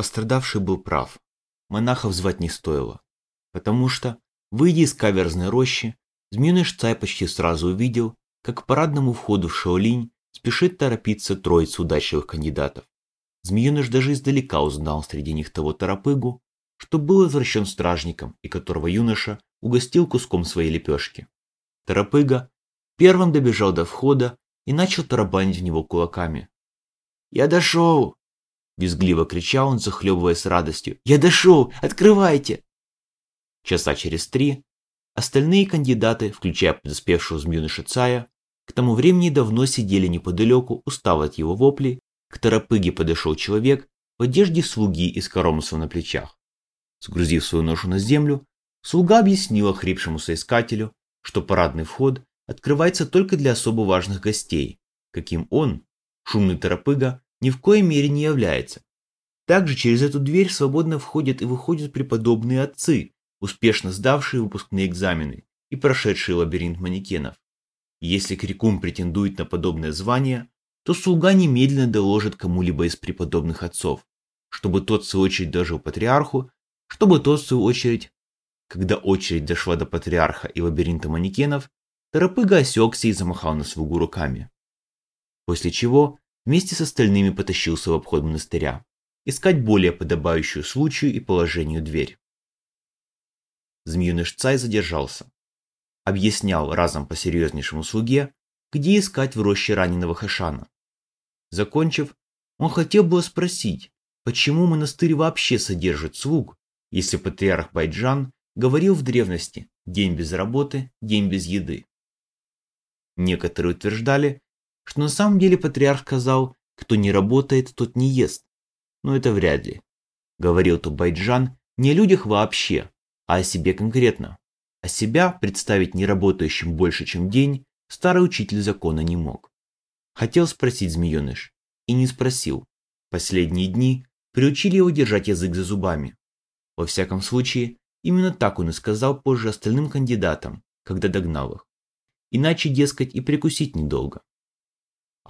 Пострадавший был прав. Монахов звать не стоило. Потому что, выйдя из каверзной рощи, змеиныш Цай почти сразу увидел, как к парадному входу в Шаолинь спешит торопиться троица удачливых кандидатов. Змеиныш даже издалека узнал среди них того торопыгу, что был возвращен стражником и которого юноша угостил куском своей лепешки. Торопыга первым добежал до входа и начал тарабанить в него кулаками. «Я дошел!» – визгливо кричал он, захлебываясь радостью. «Я дошел! Открывайте!» Часа через три остальные кандидаты, включая подоспевшего змею Цая, к тому времени давно сидели неподалеку, устав от его воплей, к торопыге подошел человек в одежде слуги из коромысла на плечах. Сгрузив свою ношу на землю, слуга объяснил охрипшему соискателю, что парадный вход открывается только для особо важных гостей, каким он, шумный торопыга, ни в коей мере не является. Также через эту дверь свободно входят и выходят преподобные отцы, успешно сдавшие выпускные экзамены и прошедшие лабиринт манекенов. Если Крикум претендует на подобное звание, то слуга немедленно доложит кому-либо из преподобных отцов, чтобы тот, в свою очередь, дожил патриарху, чтобы тот, в свою очередь, когда очередь дошла до патриарха и лабиринта манекенов, Торопыга осекся и замахал на слугу руками. После чего вместе с остальными потащился в обход монастыря, искать более подобающую случаю и положению дверь. Змеиный Цай задержался. Объяснял разом по серьезнейшему слуге, где искать в роще раненого Хашана. Закончив, он хотел было спросить, почему монастырь вообще содержит слуг, если патриарх Байджан говорил в древности «день без работы, день без еды». Некоторые утверждали, что на самом деле патриарх сказал, кто не работает, тот не ест. Но это вряд ли. Говорил Тубайджан не о людях вообще, а о себе конкретно. А себя представить неработающим больше, чем день, старый учитель закона не мог. Хотел спросить змееныш, и не спросил. Последние дни приучили его держать язык за зубами. Во всяком случае, именно так он и сказал позже остальным кандидатам, когда догнал их. Иначе, дескать, и прикусить недолго.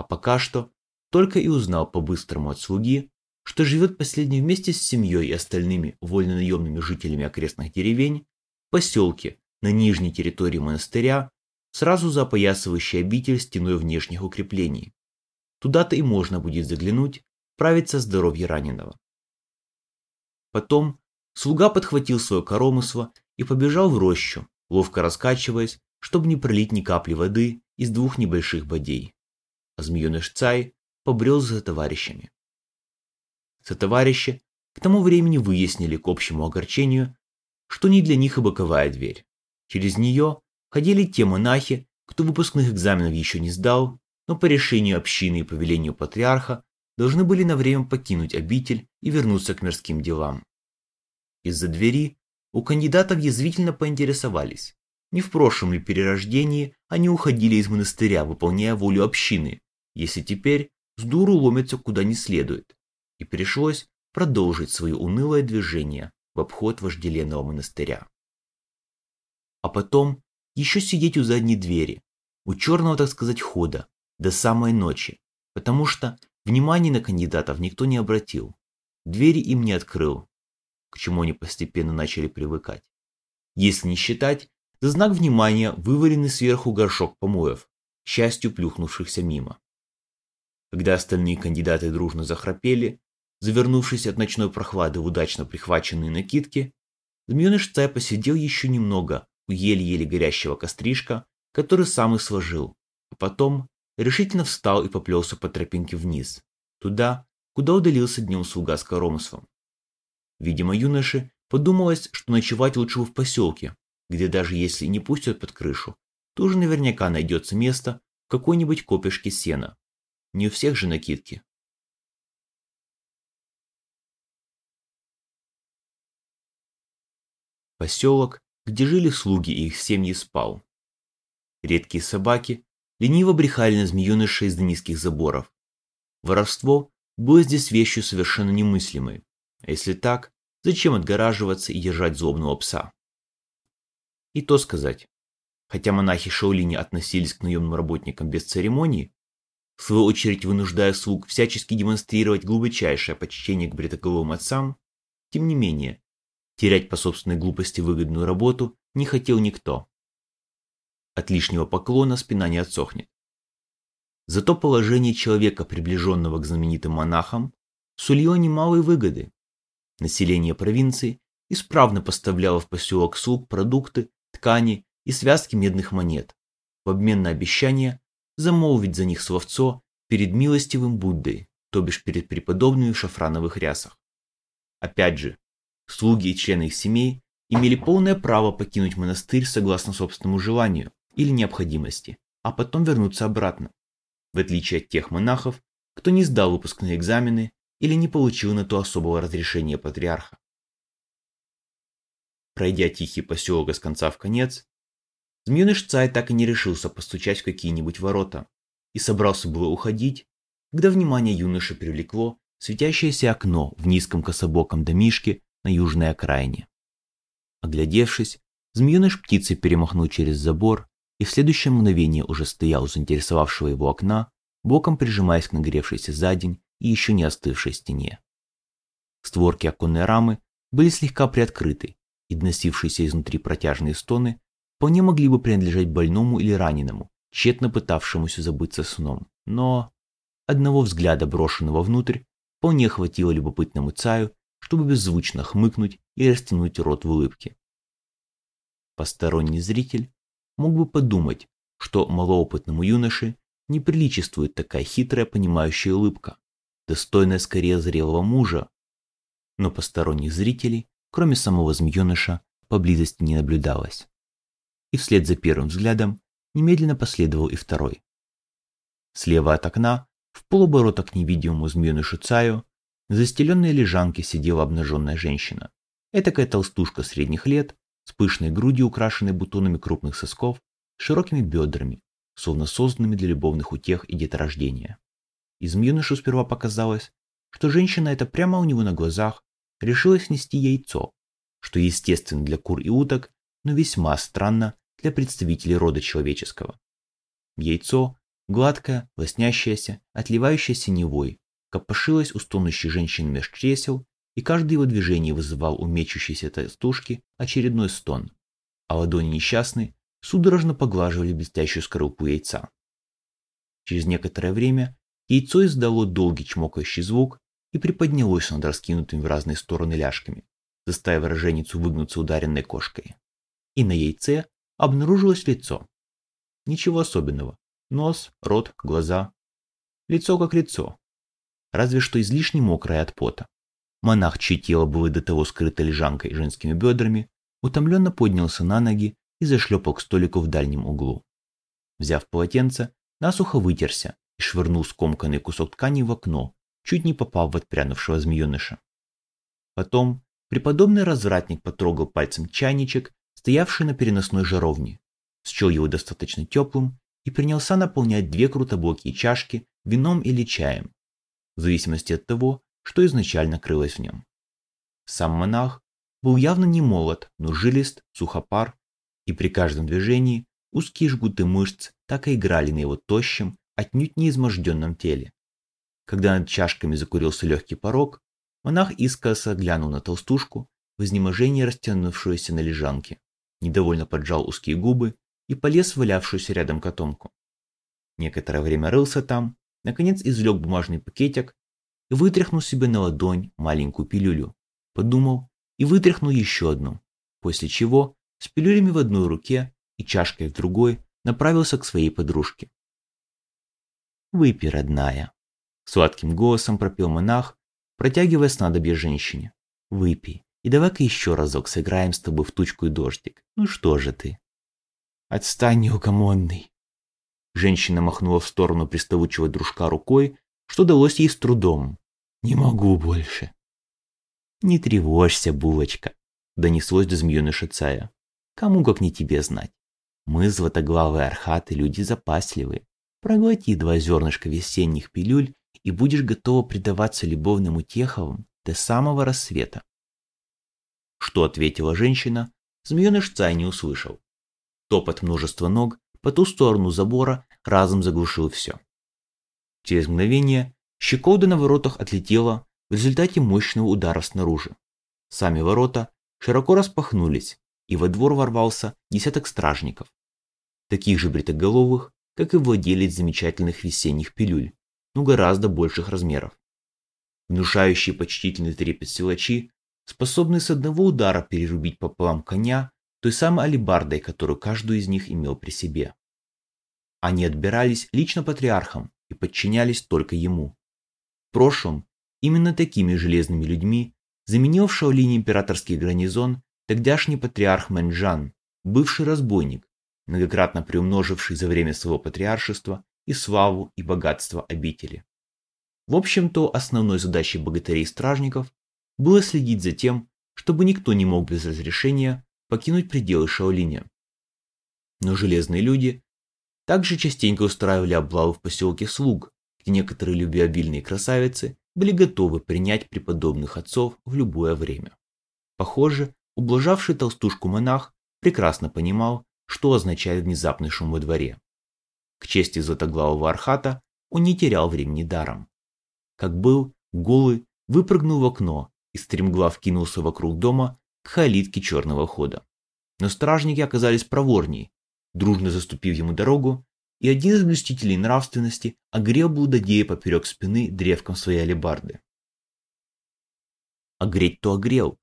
А пока что только и узнал по-быстрому от слуги, что живет последний вместе с семьей и остальными вольно-наемными жителями окрестных деревень поселке на нижней территории монастыря, сразу за опоясывающей обитель стеной внешних укреплений. Туда-то и можно будет заглянуть, правиться здоровье раненого. Потом слуга подхватил свое коромысло и побежал в рощу, ловко раскачиваясь, чтобы не пролить ни капли воды из двух небольших бодей. Змееныш Цай побрел за товарищами. Сотоварищи к тому времени выяснили к общему огорчению, что не для них и боковая дверь. Через нее ходили те монахи, кто выпускных экзаменов еще не сдал, но по решению общины и по велению патриарха должны были на время покинуть обитель и вернуться к мирским делам. Из-за двери у кандидатов язвительно поинтересовались, не в прошлом ли перерождении они уходили из монастыря, выполняя волю общины, если теперь с дуру ломятся куда не следует, и пришлось продолжить свое унылое движение в обход вожделенного монастыря. А потом еще сидеть у задней двери, у черного, так сказать, хода, до самой ночи, потому что внимания на кандидатов никто не обратил, двери им не открыл, к чему они постепенно начали привыкать. Если не считать за знак внимания вываленный сверху горшок помоев, счастью плюхнувшихся мимо. Когда остальные кандидаты дружно захрапели, завернувшись от ночной прохлады в удачно прихваченные накидки, змееныш Цай посидел еще немного у еле-еле горящего костришка, который сам и сложил, а потом решительно встал и поплелся по тропинке вниз, туда, куда удалился днем слуга с коромыслом. Видимо, юноше подумалось, что ночевать лучше в поселке, где даже если не пустят под крышу, тоже наверняка найдется место в какой-нибудь копешке сена. Не у всех же накидки. Поселок, где жили слуги и их семьи, спал. Редкие собаки лениво брехали на змеенышей из низких заборов. Воровство было здесь вещью совершенно немыслимой. А если так, зачем отгораживаться и держать злобного пса? И то сказать. Хотя монахи Шаолини относились к наемным работникам без церемоний, в свою очередь вынуждая слуг всячески демонстрировать глубочайшее почтение к бритоголовым отцам, тем не менее, терять по собственной глупости выгодную работу не хотел никто. От лишнего поклона спина не отсохнет. Зато положение человека, приближенного к знаменитым монахам, сулило немалые выгоды. Население провинции исправно поставляло в поселок слуг продукты, ткани и связки медных монет, в обмен на обещание замолвить за них словцо перед милостивым Буддой, то бишь перед преподобными в шафрановых рясах. Опять же, слуги и члены их семей имели полное право покинуть монастырь согласно собственному желанию или необходимости, а потом вернуться обратно, в отличие от тех монахов, кто не сдал выпускные экзамены или не получил на то особого разрешения патриарха. Пройдя тихий поселок с конца в конец, Змееныш Цай так и не решился постучать в какие-нибудь ворота и собрался было уходить, когда внимание юноши привлекло светящееся окно в низком кособоком домишке на южной окраине. Оглядевшись, змееныш птицы перемахнул через забор и в следующее мгновение уже стоял у заинтересовавшего его окна, боком прижимаясь к нагревшейся за день и еще не остывшей стене. Створки оконной рамы были слегка приоткрыты, и доносившиеся изнутри протяжные стоны вполне могли бы принадлежать больному или раненому, тщетно пытавшемуся забыться сном. Но одного взгляда, брошенного внутрь, вполне хватило любопытному Цаю, чтобы беззвучно хмыкнуть и растянуть рот в улыбке. Посторонний зритель мог бы подумать, что малоопытному юноше не приличествует такая хитрая понимающая улыбка, достойная скорее зрелого мужа. Но посторонних зрителей, кроме самого змееныша, поблизости не наблюдалось. И вслед за первым взглядом немедленно последовал и второй. Слева от окна, в полоборота к невидимому змеенышу Цаю, на застеленной лежанке сидела обнаженная женщина. Этакая толстушка средних лет, с пышной грудью, украшенной бутонами крупных сосков, широкими бедрами, словно созданными для любовных утех и деторождения. Из юношу сперва показалось, что женщина эта прямо у него на глазах решилась нести яйцо, что естественно для кур и уток, но весьма странно для представителей рода человеческого. Яйцо, гладкое, лоснящееся, отливающее синевой, копошилось у стонущей женщины меж кресел и каждое его движение вызывал у мечущейся толстушки очередной стон, а ладони несчастной судорожно поглаживали блестящую скорлупу яйца. Через некоторое время яйцо издало долгий чмокающий звук и приподнялось над раскинутыми в разные стороны ляжками, заставив роженицу выгнуться ударенной кошкой. И на яйце обнаружилось лицо. Ничего особенного. Нос, рот, глаза. Лицо как лицо. Разве что излишне мокрое от пота. Монах, чье тело было до того скрыто лежанкой и женскими бедрами, утомленно поднялся на ноги и зашлепал к столику в дальнем углу. Взяв полотенце, насухо вытерся и швырнул скомканный кусок ткани в окно, чуть не попав в отпрянувшего змееныша. Потом преподобный развратник потрогал пальцем чайничек, стоявший на переносной жаровне, счел его достаточно теплым и принялся наполнять две крутобокие чашки вином или чаем, в зависимости от того, что изначально крылось в нем. Сам монах был явно не молод, но жилист, сухопар, и при каждом движении узкие жгуты мышц так и играли на его тощем, отнюдь не изможденном теле. Когда над чашками закурился легкий порог, монах искоса глянул на толстушку, в изнеможении растянувшуюся на лежанке, недовольно поджал узкие губы и полез в валявшуюся рядом котомку. Некоторое время рылся там, наконец извлек бумажный пакетик и вытряхнул себе на ладонь маленькую пилюлю. Подумал и вытряхнул еще одну, после чего с пилюлями в одной руке и чашкой в другой направился к своей подружке. «Выпей, родная», — сладким голосом пропел монах, протягивая снадобье женщине. «Выпей, и давай-ка еще разок сыграем с тобой в тучку и дождик. Ну что же ты?» «Отстань, неугомонный!» Женщина махнула в сторону приставучего дружка рукой, что далось ей с трудом. Не могу больше. Не тревожься, булочка, донеслось до змееныша Цая. Кому как не тебе знать. Мы, златоглавые архаты, люди запасливые. Проглоти два зернышка весенних пилюль, и будешь готова предаваться любовным утехам до самого рассвета. Что ответила женщина, змееныш Цай не услышал. Топот множества ног по ту сторону забора разом заглушил все. Через мгновение щеколда на воротах отлетела в результате мощного удара снаружи. Сами ворота широко распахнулись, и во двор ворвался десяток стражников. Таких же бритоголовых, как и владелец замечательных весенних пилюль, но гораздо больших размеров. Внушающие почтительный трепет силачи, способные с одного удара перерубить пополам коня той самой алебардой, которую каждый из них имел при себе. Они отбирались лично патриархом и подчинялись только ему. В прошлом именно такими железными людьми заменил в Шаолине императорский гарнизон тогдашний патриарх Мэнджан, бывший разбойник, многократно приумноживший за время своего патриаршества и славу и богатство обители. В общем-то, основной задачей богатырей-стражников было следить за тем, чтобы никто не мог без разрешения покинуть пределы Шаолиня. Но железные люди также частенько устраивали облавы в поселке Слуг, где некоторые любвеобильные красавицы были готовы принять преподобных отцов в любое время. Похоже, ублажавший толстушку монах прекрасно понимал, что означает внезапный шум во дворе. К чести златоглавого архата он не терял времени даром. Как был, голый, выпрыгнул в окно и стремглав кинулся вокруг дома к халитке черного хода. Но стражники оказались проворней, дружно заступив ему дорогу, и один из блюстителей нравственности огрел блудодея поперек спины древком своей алебарды. Огреть-то огрел,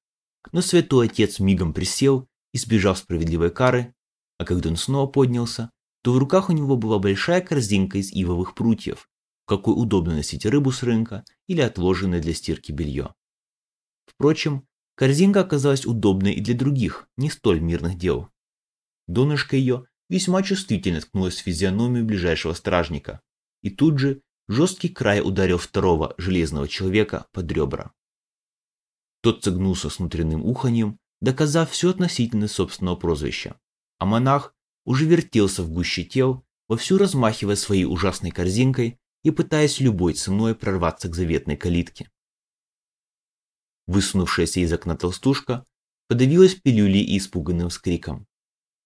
но святой отец мигом присел, избежав справедливой кары, а когда он снова поднялся, то в руках у него была большая корзинка из ивовых прутьев, какой удобно носить рыбу с рынка или отложенное для стирки белье. Впрочем, корзинка оказалась удобной и для других, не столь мирных дел. Донышко ее весьма чувствительно ткнулось в физиономию ближайшего стражника, и тут же жесткий край ударил второго железного человека под ребра. Тот согнулся с внутренним уханьем, доказав все относительно собственного прозвища, а монах уже вертелся в гуще тел, вовсю размахивая своей ужасной корзинкой и пытаясь любой ценой прорваться к заветной калитке. Высунувшаяся из окна толстушка подавилась пилюлей испуганным скриком.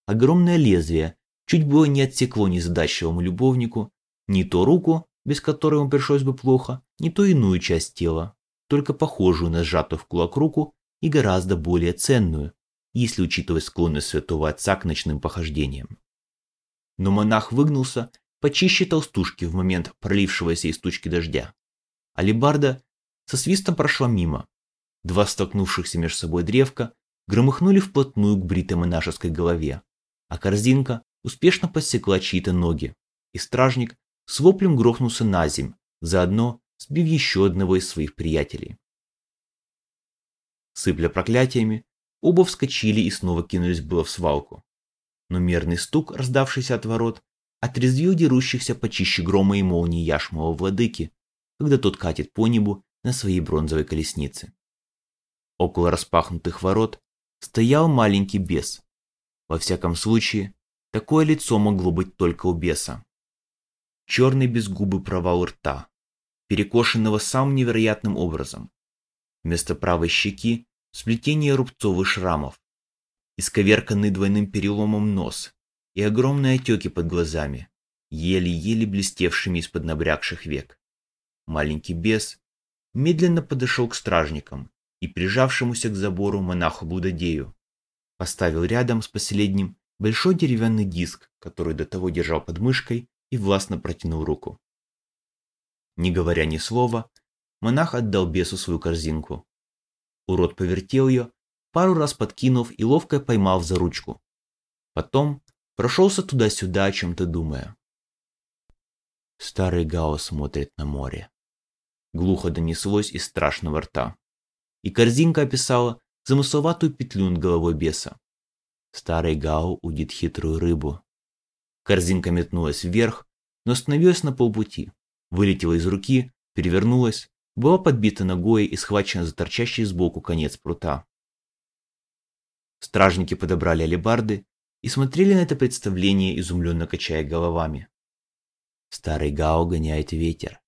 Огромное лезвие чуть было не отсекло незадачливому любовнику не то руку, без которой ему пришлось бы плохо, не то иную часть тела, только похожую на сжатую в кулак руку и гораздо более ценную, если учитывать склонность святого отца к ночным похождениям. Но монах выгнулся почище толстушки в момент пролившегося из тучки дождя. Алибарда со свистом прошла мимо. Два столкнувшихся между собой древка громыхнули вплотную к бритой монашеской голове, а корзинка успешно подсекла чьи-то ноги, и стражник с воплем грохнулся на земь, заодно сбив еще одного из своих приятелей. Сыпля проклятиями, Оба вскочили и снова кинулись было в свалку. Но мерный стук, раздавшийся от ворот, отрезвил дерущихся почище грома и молнии яшмового владыки, когда тот катит по небу на своей бронзовой колеснице. Около распахнутых ворот стоял маленький бес. Во всяком случае, такое лицо могло быть только у беса. Черный без губы провал рта, перекошенного самым невероятным образом. Вместо правой щеки сплетение рубцов и шрамов, исковерканный двойным переломом нос и огромные отеки под глазами, еле-еле блестевшими из-под набрякших век. Маленький бес медленно подошел к стражникам и прижавшемуся к забору монаху-блудодею. Поставил рядом с последним большой деревянный диск, который до того держал под мышкой, и властно протянул руку. Не говоря ни слова, монах отдал бесу свою корзинку. Урод повертел ее, пару раз подкинув и ловко поймал за ручку. Потом прошелся туда-сюда, о чем-то думая. Старый Гао смотрит на море. Глухо донеслось из страшного рта. И корзинка описала замысловатую петлю над головой беса. Старый Гао удит хитрую рыбу. Корзинка метнулась вверх, но остановилась на полпути, вылетела из руки, перевернулась была подбита ногой и схвачена за торчащий сбоку конец прута. Стражники подобрали алебарды и смотрели на это представление, изумленно качая головами. Старый Гао гоняет ветер.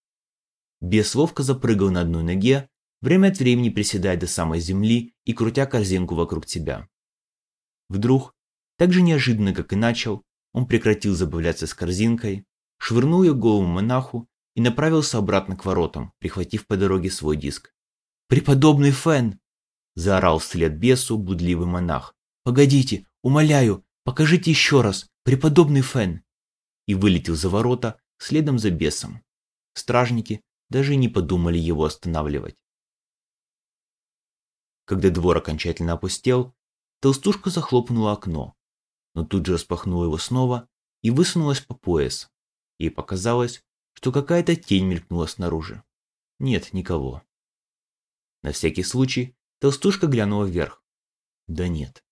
Бес ловко запрыгал на одной ноге, время от времени приседая до самой земли и крутя корзинку вокруг себя. Вдруг, так же неожиданно, как и начал, он прекратил забавляться с корзинкой, швырнул ее голову монаху и направился обратно к воротам, прихватив по дороге свой диск. «Преподобный Фен!» – заорал вслед бесу будливый монах. «Погодите, умоляю, покажите еще раз, преподобный Фен!» И вылетел за ворота следом за бесом. Стражники даже не подумали его останавливать. Когда двор окончательно опустел, толстушка захлопнула окно, но тут же распахнула его снова и высунулась по пояс. Ей показалось, что какая-то тень мелькнула снаружи. Нет, никого. На всякий случай толстушка глянула вверх. Да нет.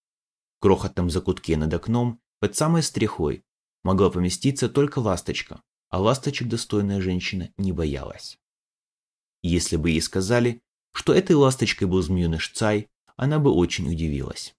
В крохотном закутке над окном, под самой стрехой, могла поместиться только ласточка, а ласточек достойная женщина не боялась. Если бы ей сказали, что этой ласточкой был змееныш Цай, она бы очень удивилась.